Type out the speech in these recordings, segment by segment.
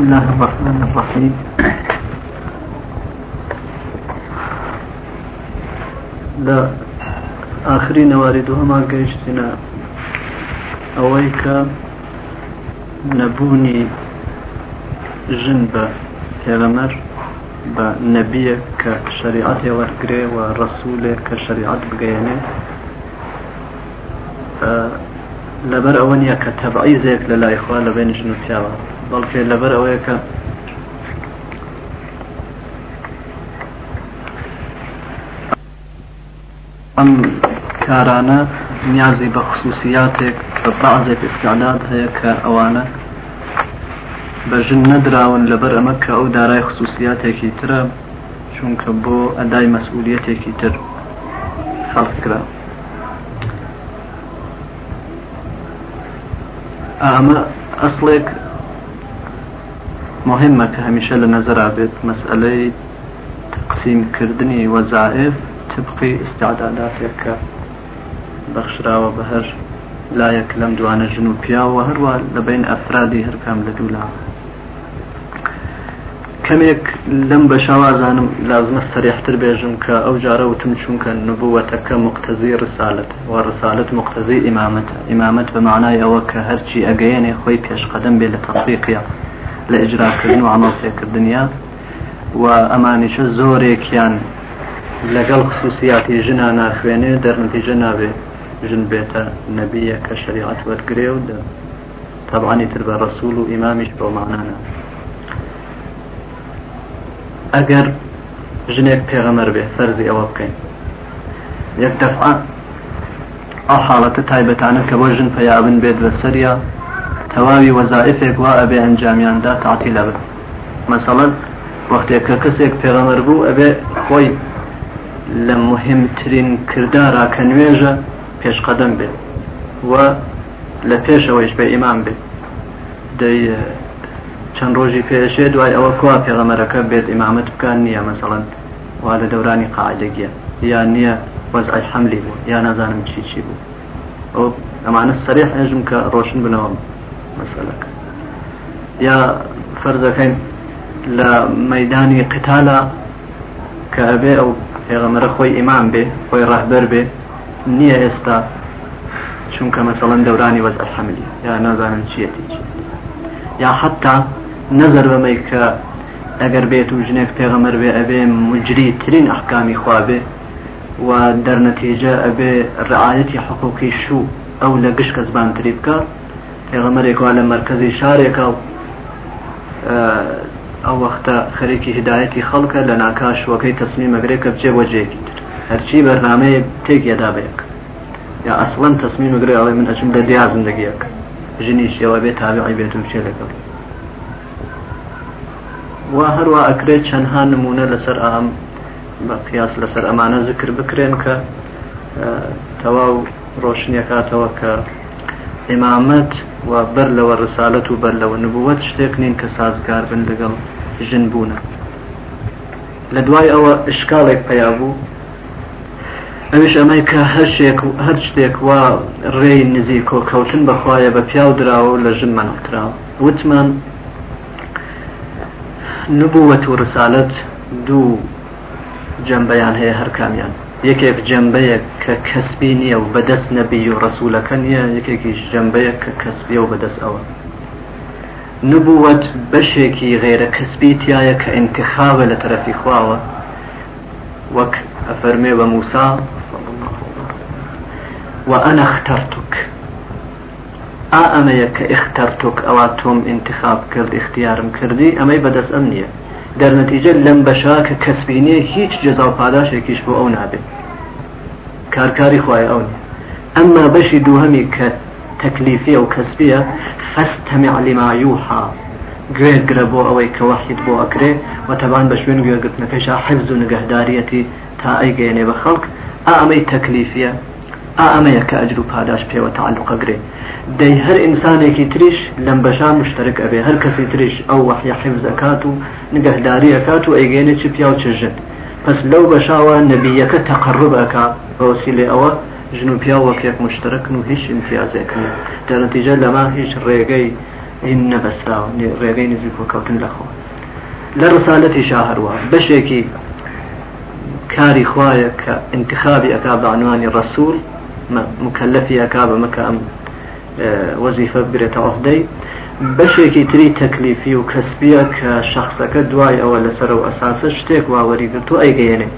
بسم الله الرحمن الرحيم لا آخرين واردوا دووەمان قيشتنا ئەوەی نبوني نەبوونی ژن بە پێغەمەر بە نەبیە کە شریعەت وەرگێ و ڕسوولێ للا شریعەت لبين لەبەر ئەوە بەڵکێ لەبەر ئەوەیە کە ئەم کارانە نیازی بە خصوصیاتێک بە بەعزێک ئسکانات هەیە کە ئەوانە بەژن نەدراون لەبەر ئەمە کە ئەو دارای خصوصیاتێکی ترە چونکە بۆ ئەدای مەسئولەتێکی تر خەڵکرا ئەمە ئەسڵێک مهمە کە هەمیشە لە نەزرا بێت مەسئلەی تقسیمکردنی وەزائف تبقی ئستعداداتێکە بەخشراوە بە هەر لایەک لەم دوانە ژن و پیاوە هەروە لەبین ئەفرادی هەرکەم لە دوولا کەمێک لەم بەشاوازانم لازمە سەریحتر بێژم کە ئەو جارە وتم چونکە نبووەتەکە مقتەزی رسالت و رسالت مقتەزی ئیمامەت ئیمامەت بە معنای ئەوە کە هەرچی ئەگەیەنێ خۆی پێشقەدەم بێ لە تەفریقیە لە ئجراکردن و عملسێکردنیا و ئەمانیشە زۆرێکیان لەگەڵ خصوصیاتی ژنا ناخوێنێ دەرنتیژە نابێ ژن بێتە نەبیە کە شریعت وەرگێ و تەبانی تر بە ڕسوول و ئیمامیش بۆ مانانە ئەگەر ژنێک پێغەمەر بێ فەرزی ئەوە بکەین یەک دەفعان ئەو حاڵەتە تایبەتانە کە بۆ ژن پەیابن بێت بە سەریا تەواوی وەزائفێک وا ئەبێ ئەنجامیاندا تعتی لەبن مەسەڵەن وەختێک کە کەسێک پێغەمەر بوو ئەبێ خۆی لە مهمترین کردارا کە نوێژە پێشقەدەم بێت و لە پێشەوەیش بە ئیمان بێت دەی چەند ڕۆژی پێشێ دوای ئەوە کوا پێغەمەرەکە بێت ئیمامەت بکان نییە مەسەڵەن وا لە دەورانی قاعدەگیە یان نییە وەزعی حملی بوو یا نازانم چی چی بوو ئەو ئەمانە سەرێ هێژم کە ڕۆشن بنەوە مثلا یا فەرزەکەین لە مەدانی قتالە کە ئەبێ ئەو پێغەمەرە خۆی إمام بێ خوي ڕاهبەر بێ نية ئێستا شنك مثلا دوراني وزع ئەحەملی يا نازانن چیەتی یا حتا نەزەر بەمەی کە ئەگەر بێت و ژنێک پێغەمەر أبي مجري ترين أحكامي ئەحکامی ودر نتيجة أبي ئەبێ حقوقي شو أو لقشك گشت تريبكار پێغەمەرێکوا لە مرکزی شارێکا و ئەو وەختە خەرێکی هدایەتی خەڵکە لە ناکاشوەکەی تەسمی مەگرێکە بچێ وەجێکی تر هەرچی بەرنمەیە تێکیدا بێک یا ئەسڵەن تەسمی مەگرێ ئەڵێ من ئەچم لە دیا زندگیەک ژنیش ئێوە بێت تاویعی بێت و بچێ لەگەڵ وا هەروە ئەکرێت چەندها نمونە لەسەر ئام بە قیاس لەسەر ئەمانە ذکر بکرێن کە تەواو ڕۆشنیەکاتەوە کە ئمامەت و بەر لەوە ڕسالت و بەر لەوە نبووەت شتێک نین کە سازگار بن لەگەڵ ژن بوونە لە دوای ئەوە شکالێک پیا بوو ئەوش ئەمەی کە هەرشێک و هەر شتێک وا ڕێی نزیک کۆکەوتن بەخوایە بە پیاو درراوە لە ژن مەنەکراوە وتمان نبووەت و ڕسالت دوو جەمبەیان هەیە هەر کامیان یەکێک جەمبەیەک کە کەسبی نییە و بەدەست نەبی و ڕسوولەکە نیە یەکێکیش جەمبەیەک کە کەسبی و بەدەست ئەوە نبووەت بەشێکی غێرە کەسبی تایە کە انتخاوە لە تەرەفی خواوە وەک ئەفەرمێ بە موسا وأنا اخترتك ئا ئەمەیە اخترتك ئختەرتۆک ئەوە تۆم انتخاب کرد اختیارم کردی ئەمەی بەدەست ئەم در نتیجه لەم بەشا کە کەسبینێ هیچ جزا و پاداشێکیش بو ئەو نابێت کارکاری خواه خوای ئەو ئەمما بەشی دووهەمی کە تەکلیفیە و لما یوحا گره گره بو اوی که وحید بو اکره و طبعا بشوین بە شوێن نکشا حفظ و نگهداریتی تا ایگه بە خەڵک ئا ئەمەی ئەمەیە کە ئەجر و پاداش پێوە تعلقە گرێ دەی هەر ئینسانێکی تریش لەم بەشان مشترک ئەبێ هەر کەسی تریش ئەو وەحی حیفزەکات و نگەهداریەکات و ئەیگەێنێ چی پیا و چژن پس لەو بەشاوە نەبیەکە تەقڕبەکە بەوسیلێ ئەوە ژن و پیا وەکێک مشترکن و هیچ امتیازێکن دەنتیجە لەما هیچ ڕێگەی این نەبەستاوە ڕێگەی نزیک وکەوتن لەخۆ لە ڕسالەتی شاهروە بەشێکی کاری خوایە کە انتخابی ئەکا بەعنوانی ڕسوول مكلف يا بە مكا ام آه، وەزیفە برێتە ئەفدەی بەشێکی تری تەکلیفی و کەسبیە کە شخصەکە دوای ئەوە لەسەر و ئەساسە شتێک واوەریگرتو ئەیگەێنێ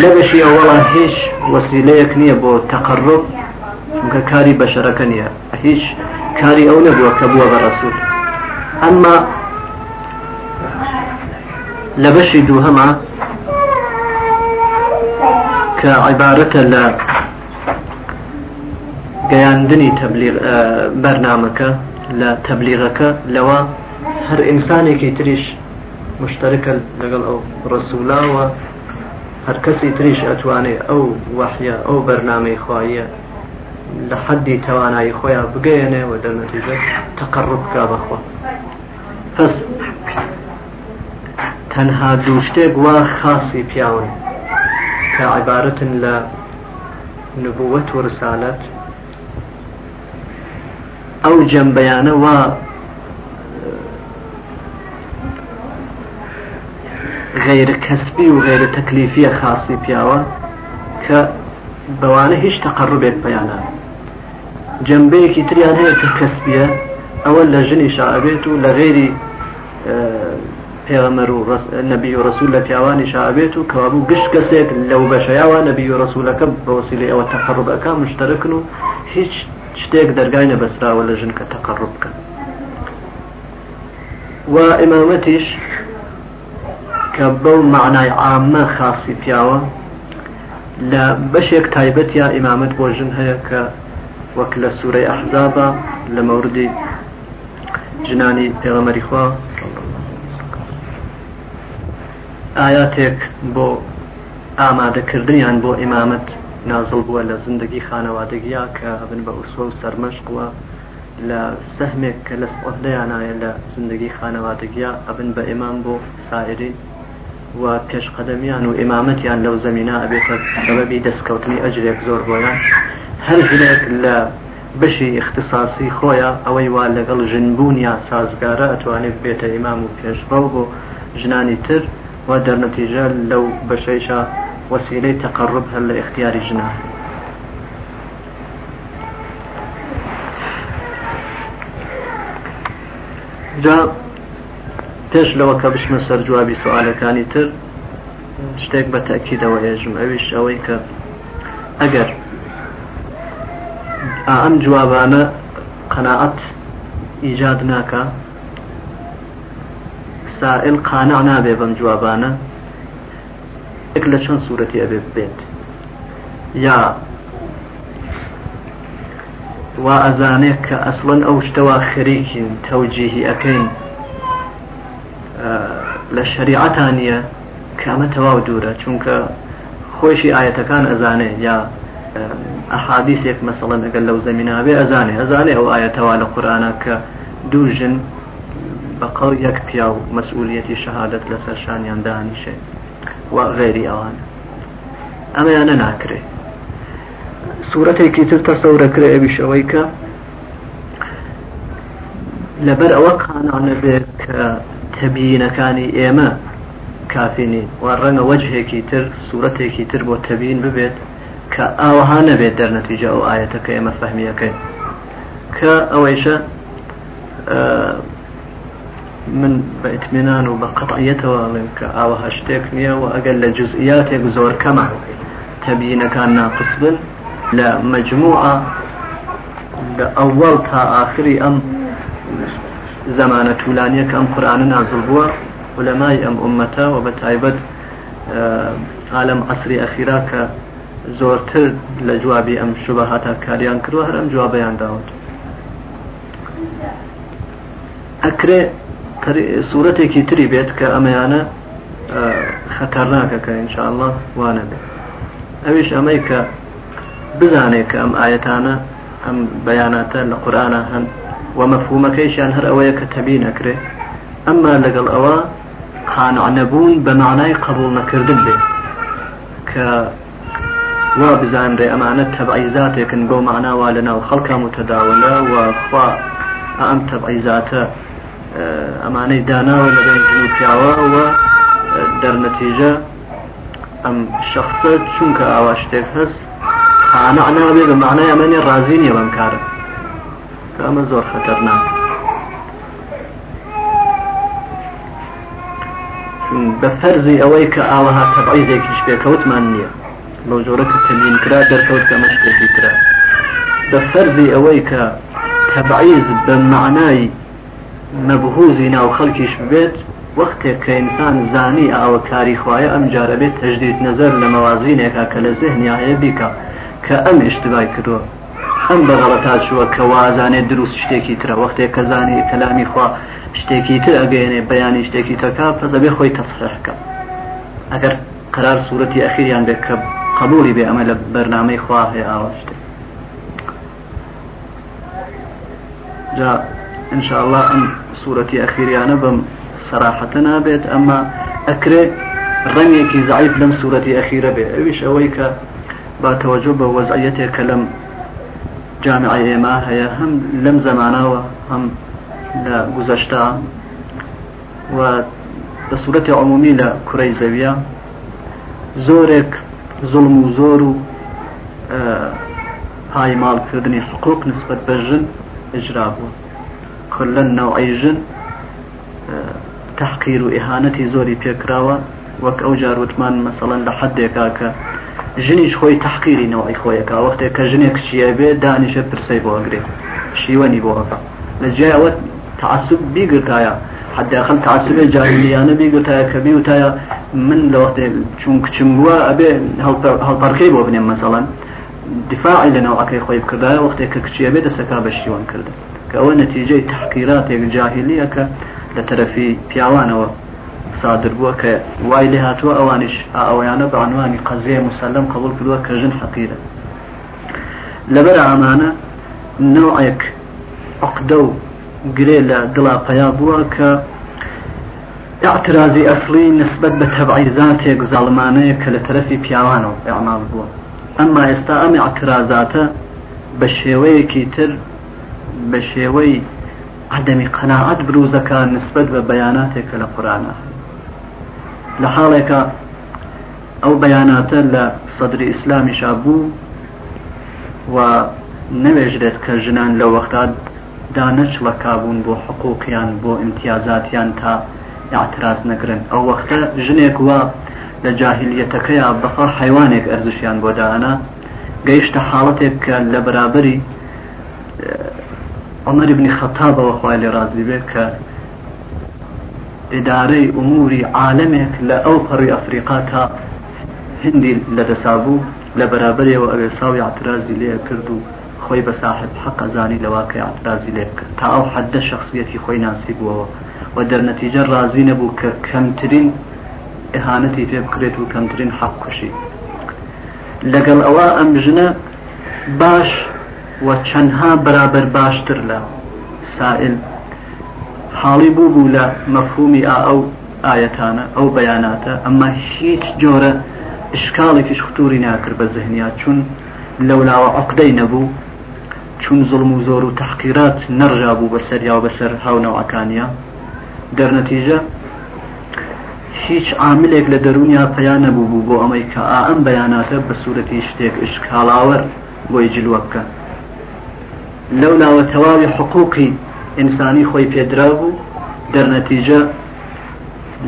لە بەشی ئەوەڵان هیچ وەسیلەیەک نییە بۆ تەقڕب کە كاري بەشەرەکە نییە هیچ کاری ئەو نەبووە کە بووە بە ڕسوول ئەمما لە بەشی دووهەما گەیاندنی تەبلیغ بەرنمەکە لە تەبلیغەکە لەوە هەر ئینسانێکی تریش مشتەکە لەگەڵ ئەو ڕسوولاوە هەرکەسی تریش ئەتوانێت ئەو وحە ئەو أو خوایە لە حەدی توانایی خۆیان بگەێنێ و دەنەتیجە تەقڕب بکە بەخوا پس تەنها دوو شتێک وا خاصی پیاون کە عیبارەتن لە نبووەت و رسالەت ئەو جەمبەیانەوە غێرە کەسبی و غێرە تەکلیفیە خاصی پیاوە کە بەوانە هیچ تەقڕبێت پەیانە جەمبەیەکی تریان هەیە کە کەسبیە ئەوە لە ژنی شعبێت و لە غێری پێغەمەر و نەبی و ڕسوول لە پیاوانی شعبێت و کەوابوو گشت کەسێک لەو بەشەیاوە نەبی و ڕسوولەکە بەوسیلی ئەوە تەقڕبەکە مشتەرکن و هیچ شتێک دەرگای نەبەسراوە لە ژن کە تەقڕ بکەن و ئمامەتیش کە بەو معنای عامە خاصی پیاوە لە بەشێک تایبەت یا ئیمامەت بۆ ژن هەیە کە وەک لە سوورەی ئەحزابە لە مەوردی جنانی پێغەمەری خوا ئاياتێک بۆ ئامادەکردنیان بۆ ئیمامەت نازڵ بووە لە زندگی خانەوادەگیا کە ئەبن بە ئووسوە و سەرمەشقوە لە سەهمێک کە لە سپۆهدەیانایە لە زندگی خانەوادەگیا ئەبن بە ئێمان بۆ سایرین و پێشقەدەمیان و ئێمامەتیان لەو زمینە ئەبێتە سەبەبی دەستکەوتنی ئەجرێک زۆر بۆیان هەر ژنێک لە بشی اختصاسی خۆیە ئەوەی وا لەگەڵ ژنبوونیا سازگارە ئەتوانێت بێتە ئیمام و پێشڕەو بۆ ژنانی تر و دەرنەتیژە لەو بەشەیشە وسيله تقربها لاختيار جناح جا پێش لەوە من سر جوابي سؤال سوالەکانی تر شتێک بتاكيد او يا ئەویش ئەوەی کە ئەگەر ئەم جوابانە قەنەعەت ئیجاد ناکە سائل قانعنا نابێ بەم جوابانە هەستێک لە چەند سوورەتی ئەبێ بێت یا وا ئەزانێت کە ئەسڵەن ئەو شتەوە خەریکین تەوجیهی ئەەکەین لە شریعەتانە کامە تەواو دوورە چونکە خۆشی ئاەتەکان ئەزانێ یا ئەحادیسێک مەسەڵەن ئەگەر لەو زمینابێ ئەزانێ ئەزانێ ئەو ئاەتەوا لە قورآە کە دوو ژن بەقڵ یەک پیا و مەسئولەتی شەهادت لەسەر شانیان دانیشێت وغێری ئەوان ئەمەیانە ناکرێ سوورەتێکی تر تەسەورەکرێ ئەویش ئەوەی کە لەبەر ئەوە قانانە بێت کە تەبیینەکانی ئێمە کافینین و ڕەنگە وەجهێکی تر سوورەتێکی تر بۆ تەبیین ببێت کە ئاوەها نەبێت دەرنەتیجە ئەو ئاەتەکە ئێمە فەهمیەکەی کە ئەوەیشە من بإتمنان وبقطعيته أو هشتك نيا وأقل جزئياتك زور كما تبين كان ناقص بن لمجموعة لأول تا آخري أم زمانة تولانية كأم قرآن نازل بوا علماء أم أمتا وبتعبد اه، عالم عصري أخيرا ك زۆرتر لە جوابی ئەم شوبهاتا کاریان أم هەر ئەم سوورەتێکی تری بێت کە ئەمەیانە خەتەرناکە کە انشاءله وانە بێت ئەویش ئەمەی کە بزانێت کە ئەم ئاەتانە ئەم بەیاناتە لە قورآە هەن و مەفهومەکەیشیان هەر ئەوەیە کە تەبی نەکرێ ئەمما لەگەڵ ئەوە قانعەبوون بە معنای قبول نەکردن بێت کە وا بزانرێ ئەمانە تەبعیزاتێکن بۆ معناوا لە ناو خەڵکە متەداولە وخوا ئەم تەبعیزاتە ئەمانەی داناوە لە بین پیاوەوە دەرنەتیژە ئەم شخصە چونکە ئاوا شتێک هەست خانەعناابێ بە معنای ئەمەنی ڕازی نیە بەم کارە کە ئەمە زۆر خەتەرنا بە فەرزی ئەوەی کە ئاوەها تەبعیزێکیش پێکەوتمان نییە بەو جۆرە کە تەلین کرا دەرکەوت کە مەشتێکی کرا بە فەرزی ئەوەی کە تەبعیز بە معنای مەبهوزی ناو خەڵکیش بێت وەختێک کە ئینسان زانی ئاوە کاری خوایە ئەم جارە بێت تەجدید نظر لە مەوازینێکا کە لە زهنیایە بیکە کە ئەم ئشتبای کردووە ئەم بەغڵەتا چوە کە وازانێت دروست شتێکی ترە وەختێک کە زانی کەلامی خوا شتێکی تر ئەگەێنێ بەیانی شتێکی تەکا پەزەبێ خۆی تەسرەکە ئەگەر قرار سوورەتی ئەخیریان بێت کە قبولی بێ ئەمە لە بەرنامەی خوا هەیە ئاوە شتێک. إن شاء الله أن صورتي أخيرة أنا بم صراحة بيت أما أكري رميكي زعيف لم صورتي أخيرة بي أويش أويك باتوجب وزعيتك لم جامعي إيما هي هم لم زمانا وهم لا قزشتا و بصورة عمومي لا كري زوية زورك ظلم وزور آه هاي مال كردني حقوق نسبة بجن إجرابه خلەن ناوعیژن تحقیر و ئیهانەتی زۆری پێکراوە وەک ئەو جاروتمان مەسەڵەن لە حدێکا کە ژنیش خۆی تحقیری نەوەی خۆیەکە وەختێک کە ژنێک چیە بێ دانیشە پرسی بۆ ئەگرێ شیوەنی بۆ ئەەکە لە جیاوە تعسوب بیگرتایە حداخل تعسوب جاهلیانە بیگرتایە کە بیوتایە من لە وەختێ چون کچم بووە ئەبێ هەڵپەرکەی بۆ بنێم مەسەڵەن دفاعی لەناو ئەەکەی خۆی بکردایە وەختێک کە کچیە بێ دەسەکا بە شیوان کردن کە ئەوە نەتیجەی تحقیراتێک جاهلیە کە لە تەرەفی پیاوانەوە سادر بووە کە وای لێ هاتووە ئەوانش ئەویانە بەعنوانی قەزیە مسللم قبول کردووە کە ژن حەقیرە لەبەر ئامانە نوعێک عقدە و گرێ لە دڵا پیا بووە کە اعترازی ئەسلی نسبت بە تەبعیزاتێک زاڵمانەیە کە لە تەرەفی پیاوانەوە ئەعمال بووە ئەمما ئێستا ئەم اعترازاتە بە شێوەیەکی تر بە شێوەی عدەمی قەناعەت بروزەکان نسبت بە بەیاناتێکە لە قورانە لە حاڵێکە ئەو بەیاناتە لە سەدری ئیسلامیشا بوو و نەوێژرێت کە ژنان لە وەختات دانەچڵەکبوون بۆ حقوقیان بۆ امتیازاتیان تا یاعتراز نەگرن ئەو وەختە ژنێک وە لە جاهلیەتەکەیە بەفەر حیوانێک ئەرزشیان بۆ دانا گەیشتە حاڵەتێک کە لە بەرابری عمر بن خطاب و خوال ڕازی بێت کە ئیدارەی ئوموری عالمێک لە ئەو پەڕی ئەفریقا تا هندی لە دەسابوو لە بەرابەرەوە ئەوێ ساوی عاترازی لێ کرد و خۆی بە ساحب حەقەزانی کرد تا او حد شخصیەتی خۆی ناسی بووەوە و دەرنەتیجە ڕازی نەبوو کە کەمترین ئەهانەتی پێ بکرێت و کەمترین حەقکوشی لەگەڵ ئەوە ئەم ژنە باش و چەندها بەرابەر باشتر لە سائل حاڵی بوو بوو لە مەفهومی ئا ئەو ئاەتانە ئەو بەیاناتە ئەمما هیچ جۆرە ئشکالێکیش ختوری ناکرد بە زهنیات چون لەولاوە عقدەی نەبوو چون زڵم و زۆر و تحقیرات نەڕژا بوو بەسەر یا بەسەر هاونەوەکانیا دەرنەتیژە هیچ عاملێک لە دەرونیا پەیان نەبوو بوو بۆ ئەمەی کە ئا ئەم بەیاناتە بە سوورەتی شتێک ئشکاڵاوەر بۆی جلوە بکە لەو ناوە تەواوی حقوقی ئینسانی خۆی پێدرا بوو دەرنەتیجە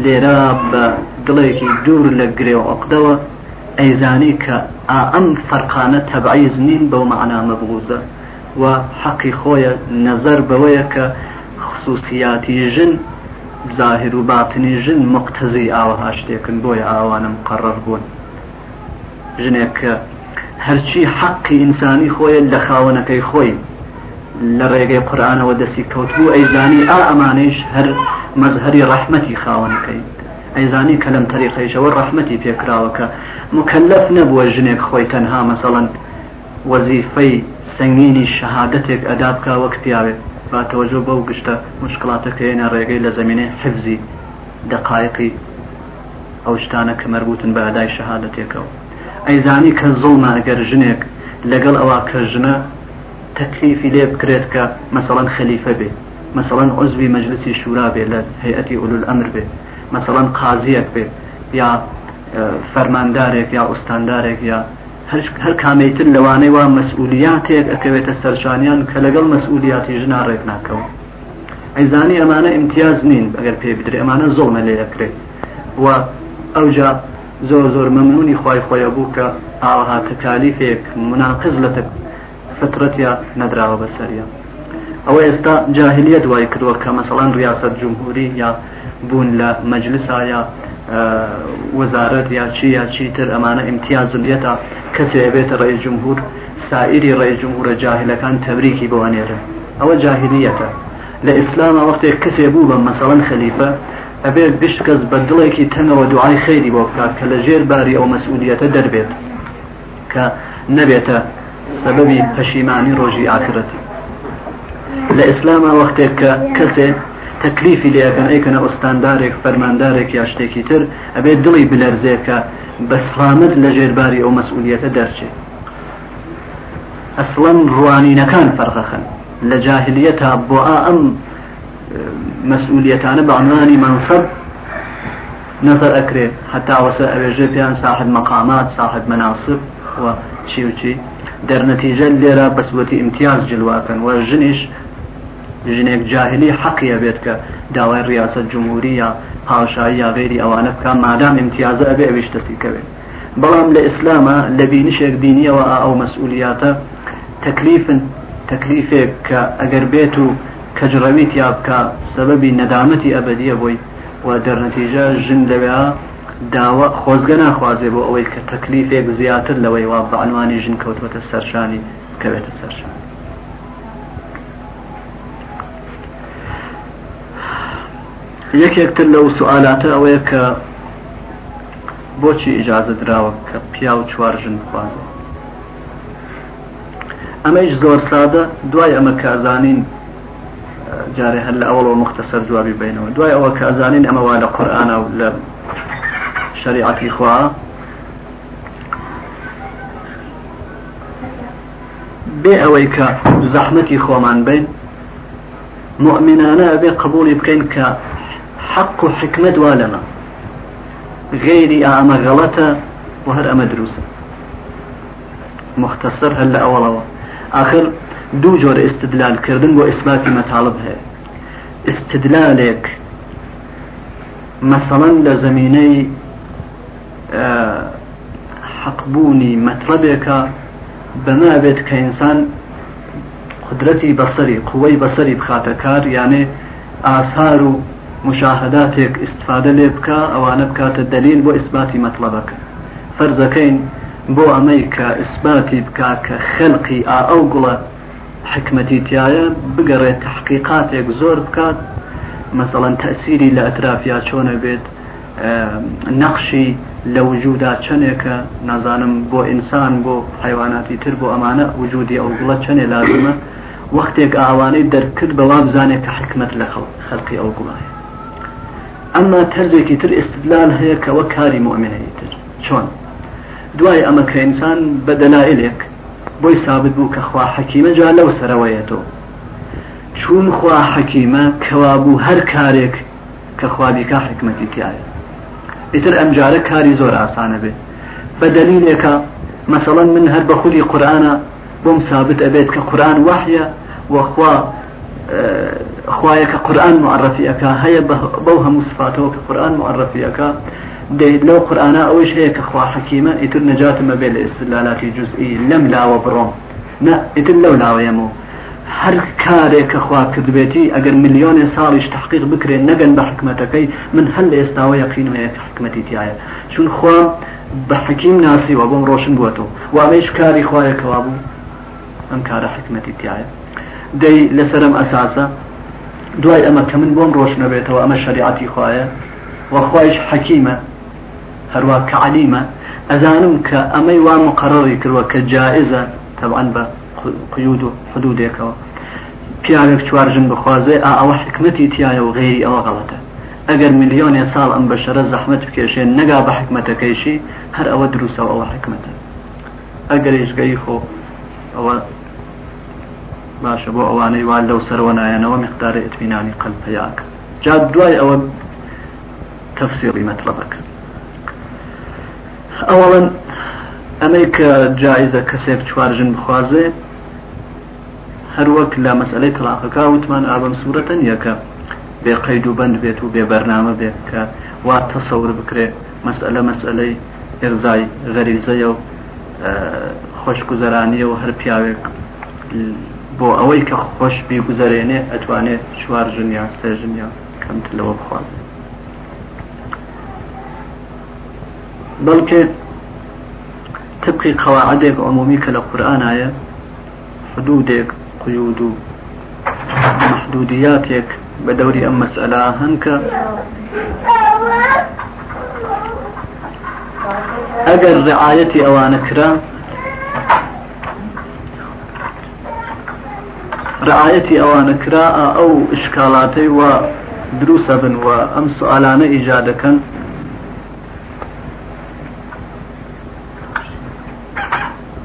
لێرە بە دڵێکی دوور لە گرێو عقدەوە ئەیزانی کە ئەم فەرقانە تەبعیز نین بەو معنامە بغوزە و حەقی خۆیە نەزەر بەوەیە کە خصوصیاتی ژن ظاهر و باتنی ژن مقتەزی ئاوەها شتێکن بۆیە ئاوانم قەڕەر بوون ژنێک کە هەرچی حەقی ئینسانی خۆیە لە خاوەنەکەی خۆی لە ڕێگەی قورآانەوە دەستی کەوتبوو ئەیزانی ئا ئەمانەیش هەر مەزهری ڕەحمەتی خاوەنەکەی ئەیزانی کە لەم تەریقەیشەوە ڕحمەتی پێکراوەکە مکەلف نەبووە ژنێک خۆی تەنها مەسەڵەن وەزیفەی سنگینی شەهادەتێک ئەدابکە وەک پیاوێت باتەوەجۆ بەو گشتە مشکلاتەکەێنە ڕێگەی لە زمینێ حفزی دقایقی ئەو شتانە کە مەربوتن بە ئەدای شەهادەتێکەوە ئەیزانی کە زڵ ناگەر ژنێک لەگەڵ ئەوە کە ژنە تەکلیفی لێ بکرێت کە مەسەڵەن خەلیفە بێ مەسەڵەن عزوی مەجلسی شورا بێ لە هەیەتی ئولول ئەمر بێ مەسەڵەن قازیەک بێ یا فەرماندارێک یا ئوستاندارێک یا هەر کامەیتر لەوانەی وا مەسئولیاتێک ئەکەوێتە سەرشانیان کە لەگەڵ مەسئولیاتی ژنا ڕێک ناکەون ئەیزانی ئەمانە امتیاز نین ئەگەر پێ بدرێ ئەمانە زۆڵمە لێ ئەکرێت و ئەوجا زۆر زۆر مەمنونی خی خۆیە بوو کە ئاها تەکالیفێک مناقز لە فترەتیا نەدراوە بەسەریە ئەوە ئێستا جاهلیە دوای کردووە کە مەسەڵان ریاست جمهوری یا بوون لە مەجلسا یا وەزارەت یا چی یا چیتر ئەمانە ئیمتیازم دێتە کەسێ بێتە ڕێ جمهور سائری ڕێ جمهورە جاهلەکان تەبریکی بوانێرە ئەوە جاهلیەتە لە ئیسلامە وەختێک کەسێ بوو بە مەسەڵەن خەلیفە ئەبێت بش کەس بە دڵێکی تەنەوە دوعای خەیری بۆ بکات کە لە ژێر باری ئەو مەسئولیەتە دەربێت کە نەبێتە سببی پەشیمانی ڕۆژی ئافرەتی لە ئیسلامە وەختێک کە کەسێ تەکلیفی لەکەن ئەیکەنە ئۆستاندارێک فەرماندارێک یا شتێکی تر ئەبێت دڵی بلەرزێکە بە سلامت لە ژێرباری ئەو مەسئولەتە دەرچێت ئەسڵەن ڕوانینەکان فەرخەخن لە جاهلیە تا بۆ ئەم مەسئولەتانە بەعنوانی منسەب نظر ئەکرێت هەتاوەسە ئەوێژێ پێیان ساحب مەقامات ساحب مناسب و چی و چی دەرنەتیجە لێرە بەسوەتی ئیمتیاز جلواتن وە ژنیش ژنێک جاهلی حەقیە بێت کە داوای ریاست جمهوری یا پاشایی یا غێری ئەوانە بکە مادام امتیازە ئەبێ ئەویش دەستیکەوێت بەڵام لە ئیسلامە لە بینیشێک دینیەوە ئەو مەسئولیاتە تەکلیفن تەکلیفێک کە ئەگەر بێت و کەجڕەویت یا بکە سەبەبی نەدامەتی ئەبدیە بۆی و دەرنەتیژە ژن لەوێ داوا خۆزگە ناخوازێ بۆ ئەوەی کە تەکلیفێک زیاتر لەوەی وا بەعنوانی ژن کەوتوەتە سەرشانی کەوێتە سەرشان یەکێکتر لەو سوالاتە ئەوەیە کە بۆچی ئیجاازە درراوە کە پیا و چوار ژن بخوازە ئەمەش زۆر سادە دوای ئەمە کازانین جارێ هەر لە ئەوڵەوە مختەسەر جوابی بینەوە دوای ئەوە کازانین ئەمەوا لە قورآانە و لە شريعة إخوة بأويك زحمة إخوة من بين مؤمنانا بقبول بكين حق حكمة ولنا غيري أعمى غلطة وهر أما دروسة مختصر هلا أولا آخر دو جور استدلال كردن وإثبات مطالب هي استدلالك مثلا لزميني حەقبوونی مەترەبێکە بەنابێت کە ئینسان قدرەتی بەسەری قوەی بەسەری بخاتە کار یانێ ئاسار و مشاهداتێک استفادە لێ بکە ئەوانە بکاتە دلیل بۆ ئیسباتی مەطلبەکە فەرزەکەین بۆ ئەمەی کە ئیسباتی بکات کە خەلقی ئا ئەو گوڵە حکمەتی تایە بگەڕێت تحقیقاتێک زۆر بکات مثلەن تەسیری لە ئەترافیا چۆنە بێت نەخشی لە وجودا چنێکە نازانم بۆ ئینسان بۆ حیواناتی تر بۆ ئەمانە وجودی ئەو گوڵە چنێ لازمە وەختێک ئاوانەی دەرکرد بەوا بزانێت کە حکمت لە خەڵقی ئەو گوڵایە ئەمما تەرزێکی تر ئستدلال هەیە کەەوە کاری مؤمنەی تر چۆن دوای ئەمە کە ئینسان بە دەلایلێک بۆی سابت بوو کە خوا حەکیمە جا لەو سەرەوەیەتەوە چون خوا حەکیمە کەوابوو هەر کارێک کە خوابیکە حکمەتی تایە ئیتر ئەمجارە کاری زۆر ئاسانە بێت بە اکا مثلا من هەر بە خولی قورآە بۆم ثابت ئەبێت کە قورآن وحە وەخوا خوایە کە قورآن معرفیەکە هەیە بەو هەموو سفاتەوە که قرآن معرفی اکا ده لو قرآن هەیە هیا که حەکیمە حکیمه اتر نجات مبیل استلالاتی جزئی لا لاوە بڕۆم نه ئیتر لەو یمو هەر کارێکە خوا کردبێتی ئەگەر میلیۆنێ ساڵیش تحقیق بکرێن نەگەن بە حکمەتەکەی من هەل لە ئێستاوە یەقینمەیە حکمەتی تایە چون خوا بە حەکیم ناسیوە بۆم ڕۆشن بووەوە وامەش کاری خوایەکەوا بوو ئەم کارە حکمەتی تایە دەی لەسرم ئەساسە دوای ئەمە کە من بۆم ڕۆشنە بێتەوە ئەمە شریعتی خوایە وەخوایش حەکیمە هەروە کە علیمە ئەزانم کە ئەمەی وا مقرڕی کردوە کە جائزە تەوان بە قیود و حدودێکەوە پیاوێک چوارژن بخوازێ ئا ئەوە حکمەتی تایە و غێری ئەوە غەڵەتە ئەگەر میلیۆنێ ساڵ ئەم بەشەرە زەحمت بکێشێن نەگا بە حکمەتەکەیشی هەر ئەوە دروستە ئەوە حکمەتە ئەگەر ێژگەی خۆ ئەوە باشە بۆ ئەوانەی وال لەو سەرەوە نایەنەوە مقدارە ئەتمینانی قەلپەیاکە جا دوای ئەوە تەفسیڕی مەطلبەکە ئەوڵەن ئەمەی کە جایزە کەسێک چوارژن بخوازێت هەروەک لە مەسلەی تلاقەکە وتمان ئابم سوورەتەن یەکە بێ قەید و بند بێت و بێ بەرنامە بێت کە وا تەسەور بکرێ مەسئلە مەسلەی ئێرزای غەریزەیە و خۆشگوزەرانیە و هەر پیاوێک بۆ ئەوەی کە خۆش بیگوزارێنێ ئەتوانێت چوار ژنیا سێ ژنیا کەمتر لەوە بخوازێت بەڵکێ تبقی قەواعدێک عمومی کە لە قورآانایە حدودێک قيود محدودياتك بدوري أم مسألة هنك أجر رعايتي أنكرا رعايتي أنكرا أو إشكالاتي ودروس بن وأم سؤالان إيجادكا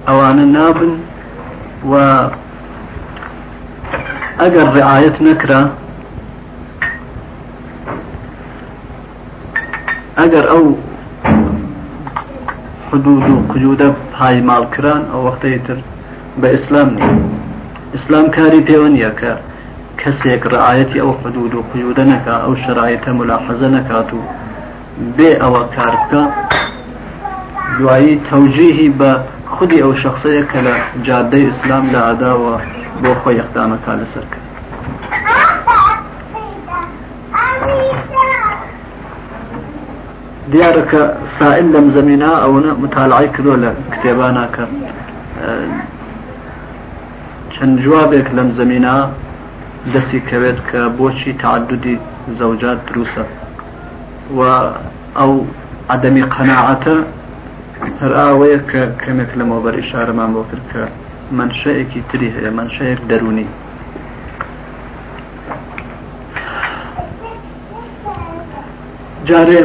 أنا نابن و اگر رعایت نکرا اگر او حدود و قیوده پای مال کران او وقتی تر به اسلام نی اسلام کاری پیونیه که کەسێک ڕعاەتی ئەو حدود و قیودە نەکە ئەو شرایەتە ملاحەزە نەکات و بێ ئەوە کار بکە دوایی تەوجیهی بە خودی ئەو شخصەیە کە لە جادەی ئیسلام لە ئاداوە بوخو خۆی یەقدامەکە سرك ديارك سائل لم زمينا او متالعي کردۆ لە کتێباناکە اه، چەند جوابك لم زمينا دسي كبير كبوشي بۆچی زوجات دروسة و او عدم قناعة هەر ويك کە کەمێک بر إشارة ما کرد منشأ كتريه هەیە منشەیەک دەرونی جارێ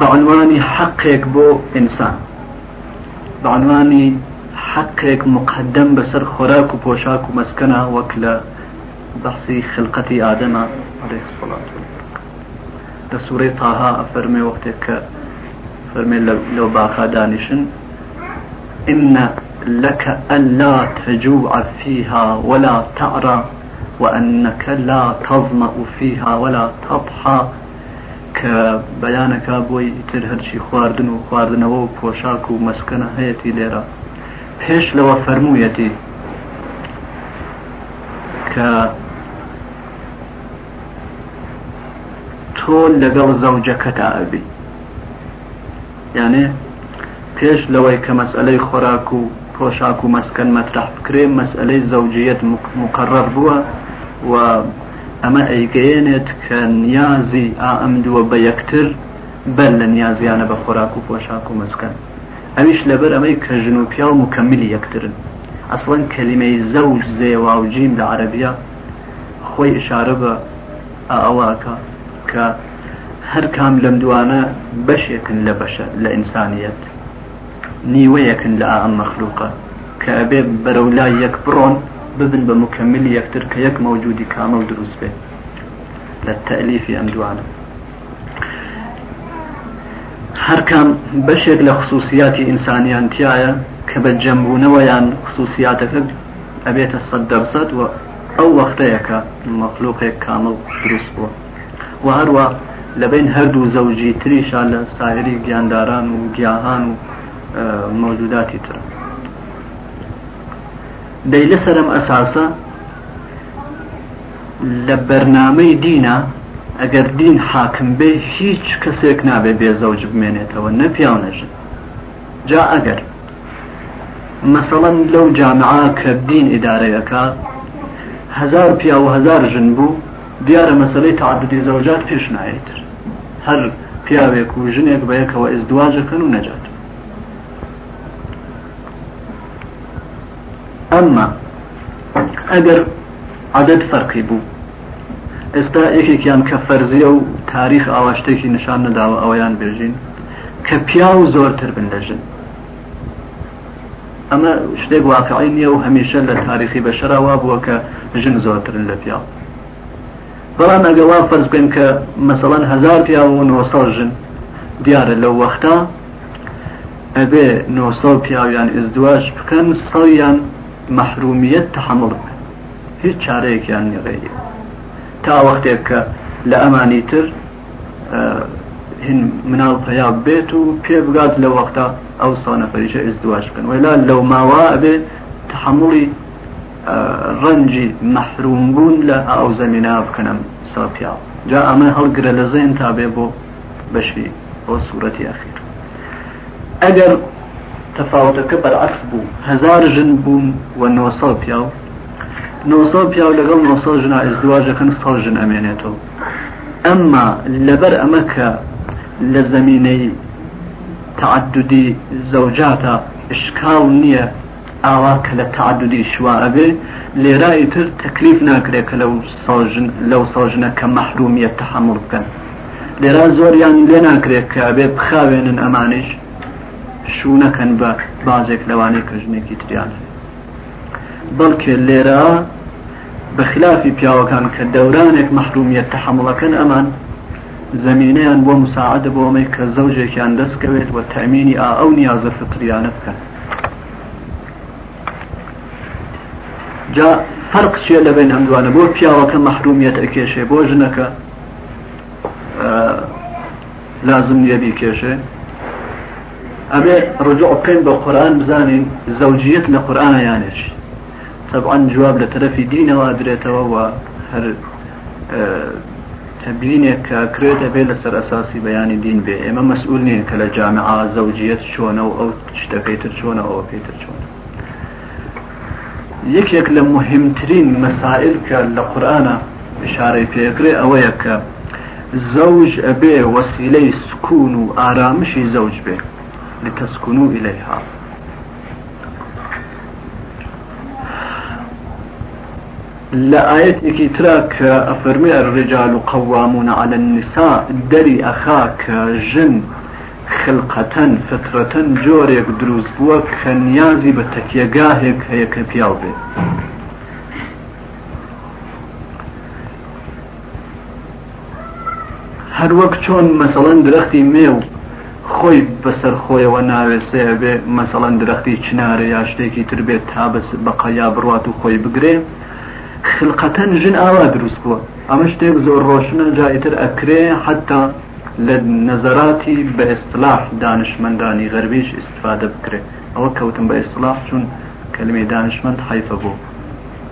بەعنوانی حەقێک بۆ ئینسان بەعنوانی حەقێک مقدم بسر خۆراک وبوشاك ومسكنة وكلا مەسکەنا خلقتي آدم عليه الصلاة والسلام لسورة سوورەی أفرمي وقتك فرمي لو باخا دانشن إن لك ألا تجوع فيها ولا تعرى وأنك لا تظمأ فيها ولا تضحى كبيانك أبوي تر شي خواردن وخواردن وبوشاك ومسكن هيتي ليرا بحيش لو فرمو کە ك لەگەڵ لقل زوجك تأبي يعني بحيش لو مەسئلەی خۆراک پۆشاک و مەسکەن مەترح بکرێ مەسئلەی زەوجیت مقرڕ بووە و ئەمە ئەیگەێنێت کە نیازی ئا ئەم دووە بە یەکتر بەر لە نیازیانە بە خۆراک و پۆشاک و مەسکەن ئەویش لەبەر ئەمەی کە ژن و پیا و مکەمیلی یەکترن ئەسڵەن کەلیمەی زەوج زێوا و جیم لە عەربیە خۆی ئشارە بە ئەواکە کە هەر کام لەم دوانە بەشێکن لە بەشە لە ئینسانیت نیوەیەکن لە ئاغم مەخلووقە کە ئەبێ بەرەولا یەک بڕۆن ببن بە مکەملی یەکتر کە یەک مەوجودی کامە و دروست بێت لە تەلیفی ئەم دوانە هەرکەم بەشێک لە خصوصیاتی ئینسانیان تایە کە بە جەمبوونەوە یان خصوصیاتەکە ئەبێتە سەد دەرسەت و ئەو وەختەیەکە مەخلوقێک کامە و دروست بووە و هەروە لەبین هەردوو زەوجی تریشان لە ساهری گیانداران و گیاهان و مەوجوداتی تر دەی لەسەرم ئەساسە لە بەرنامەی دینە ئەگەر دین حاکم بێ هیچ کەسێک نابێ بێزەوج بمێنێتەوە نەپیاونەژن جا ئەگەر مەسەڵەن لەو جامعا کە دین ئیدارەیەەکە هزار پیا و هزار ژن بوو دیارە مەسلەی تعددی زەوجات پێش نایێت هەر پیاوێک و ژنێک بەیەکەوە ئزدواجەکەن و نەجات ئەمما ئەگەر عادەت فەرقی بوو ئێستا یەکێکیان کە فەرزیە و تاریخ ئاواشتێکی نیشان نەداوە ئەویان بێژین کە پیا و زۆرتر بنلەژن ئەمە شتێک واقعی نییە و هەمیشە لە تاریخی بەشراوا بووە کە ژن زۆرترن لە پیا بەڵام ئەگەوا فەرز بکەین کە مەسەڵەن هزار پیا و 900 ژن دیارە لەو وەختا ئەبێ 900 پیاویان ئزدواش بکەن سەڵیان مەحرومیت تحمل هیچ چارەیەکیان نیغێری تا وەختێک کە لە تر هن اه، مناو پیا بێت و پێ بگات لە وەختا ئەو سانەفەریشە ئزدواش بن ولا لەو ماوا ئەبێت تحملی ڕەنجی اه، مەحروم بوون لە ئەو زەمینا بکەنم ساپیا جا ئەمە هەڵگرە لە زەین تا بێ بۆ بەشی بۆ سوورەتی ئەخیر كبر عكس بو هزار جن بووم و بياو پیا بياو 900 پیا جن ازدواج كان ژنا جن امينيتو اما لبر امكا لزميني تعددي زوجاتا اشكال نية اواك لتعددي ئشکاڵ بي لرأي کە لە تعددی شوارە بێ لێرای تر تەکلیف ناکرێت کە لەو لەو ساژنە کە مەحرومیت تحمل بکەن لێرا زۆریان لێ ناکرێت کە بخاوين امانيش شوونەکەن بە بازێک لەوانەیە کەژمێکی تریان بەڵکێ لێرە بەخلافی پیاوەکان کە دەورانێک مەحرومیت تەحمڵەکەن ئەمان زمینەیان بۆ مساعدە بۆ ئەمەی کە زەوجێکیان دەستکەوێت بە تەمینی ئا ئەو نیازە فتریانە بکەن جا فەرق چیە لەبین هەندوانە بۆ پیاوەکە مەحرومیت ئەکێشێ بۆ ژنەکە لازم نیە بیکێشێ ئەمێ ڕجوع بکەین بە قورآن بزانین زەوجیت لە قورآە یانێکی طبعاً جواب لە تەرەفی دینەوە درێتەوە و هەر تبیینێک کاکرێتە بێ لەسەر ئەساسی بەیانی دین بێ ئێمە مەسئول نین کە لە جامعا زەوجیت چۆنە و ئەو شتەکەیتر چۆنە ئەوە پێتر چۆنە یەکێک لە مهمترین مەسائل کە لە قورآە بشارەی پێکرێ ئەوەیە کە زەوج ئەبێ وەسیلەی سکون و ئارامشی زەوج بێ لتسكنوا إليها لآيتك تراك أفرمي الرجال قوامون على النساء دري أخاك جن خلقة فترة جۆرێک دروز بوك خنيازي بتك بە هيك هەیەکە هر وقت چون مثلا درختی میو خۆی بەسەر خۆیەوە ناوێسێ بێ مەسەڵەن درەختی چنارە یا شتێکی تر بێت تا بەس بەقەیا بڕات و خۆی بگرێ خلقەتەن ژن ئاوا دروست بووە ئەمە شتێک زۆر ڕۆشنە جایتر ئەکرێ حتا لە نەزەراتی بە ئێستلاح دانشمەندانی غەربیش استفادە بکرێ ئەوە کەوتم بە ئێستلاح چون کلمی دانشمەند حیفە بوو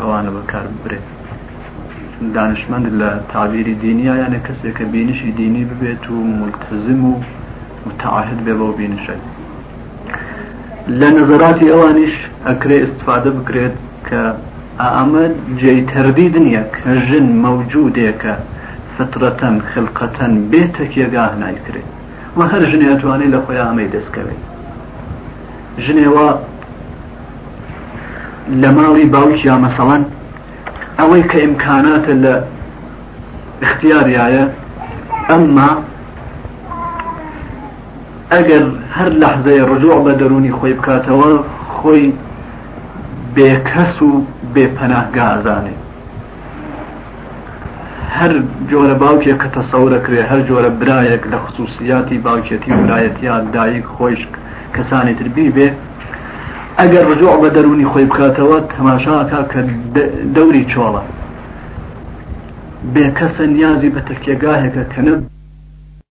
ئەوانە بەکار ببرێت دانشمەند لە تاویری دینیا یانە کەسێکە بینشی دینی ببێت و ملتزم و متعاهد بێ بەو بینشە لە نظراتی ئەوانیش ئەکرێ استفاده بکرێت کە ئەمە جێی تەردی دنیا کە ژن مەوجودێکە فترەتەن خلقەتەن بێتە کێگاه نایکرێت وە هەر ژنێتوانێت لە خۆی ئەمەی دەستکەوێت ژنێوە لە ماڵی باوکی یا مەسەڵەن ئەوەی کە ئیمکاناتە لە اختیاریایە ئەمما ئەگەر هەر لەحزەیە ڕجوع بە دەرونی خۆی بکاتەوە خۆی بێکەس و بێپەناگازانێ هەر جۆرە باوکێک کە تەسەورەکرێ هەر جۆرە برایەک لە خصوصیاتی باوکێتی ولایەتیان دایک خۆش کەسانی تربی بێ ئەگەر ڕجوع بە دەرونی خۆی بکاتەوە تەماشاکە کە دەوری چۆڵە بێ کەسە نیازی بە تەکێگاهێکە کە نە